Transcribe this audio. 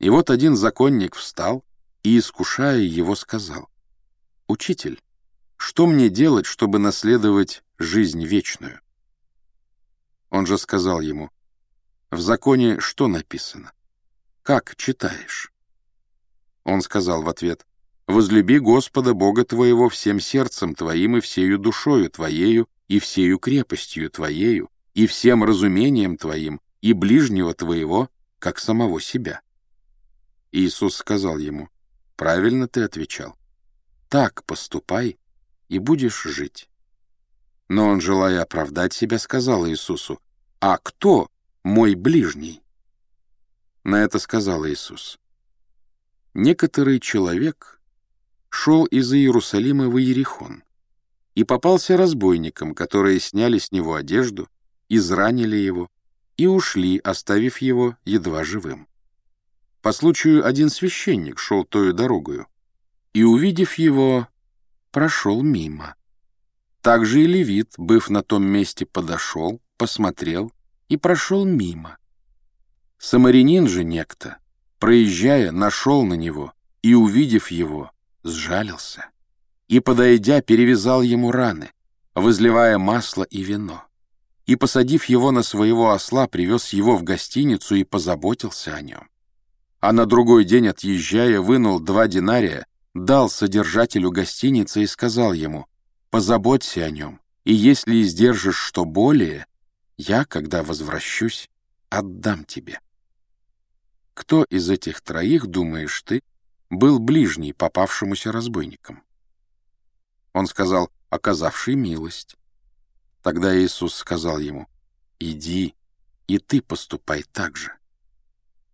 И вот один законник встал и, искушая его, сказал, «Учитель, что мне делать, чтобы наследовать жизнь вечную?» Он же сказал ему, «В законе что написано? Как читаешь?» Он сказал в ответ, «Возлюби Господа Бога твоего всем сердцем твоим и всею душою твоею и всею крепостью твоею и всем разумением твоим и ближнего твоего, как самого себя». Иисус сказал ему, «Правильно ты отвечал. Так поступай, и будешь жить». Но он, желая оправдать себя, сказал Иисусу, «А кто мой ближний?» На это сказал Иисус, «Некоторый человек шел из Иерусалима в Иерихон и попался разбойникам, которые сняли с него одежду, изранили его и ушли, оставив его едва живым. По случаю один священник шел тою дорогою, и, увидев его, прошел мимо. Также и левит, быв на том месте, подошел, посмотрел и прошел мимо. Самарянин же некто, проезжая, нашел на него и, увидев его, сжалился и, подойдя, перевязал ему раны, возливая масло и вино, и, посадив его на своего осла, привез его в гостиницу и позаботился о нем а на другой день, отъезжая, вынул два динария, дал содержателю гостиницы и сказал ему, «Позаботься о нем, и если издержишь что более, я, когда возвращусь, отдам тебе». Кто из этих троих, думаешь ты, был ближний попавшемуся разбойникам? Он сказал, оказавший милость. Тогда Иисус сказал ему, «Иди, и ты поступай так же».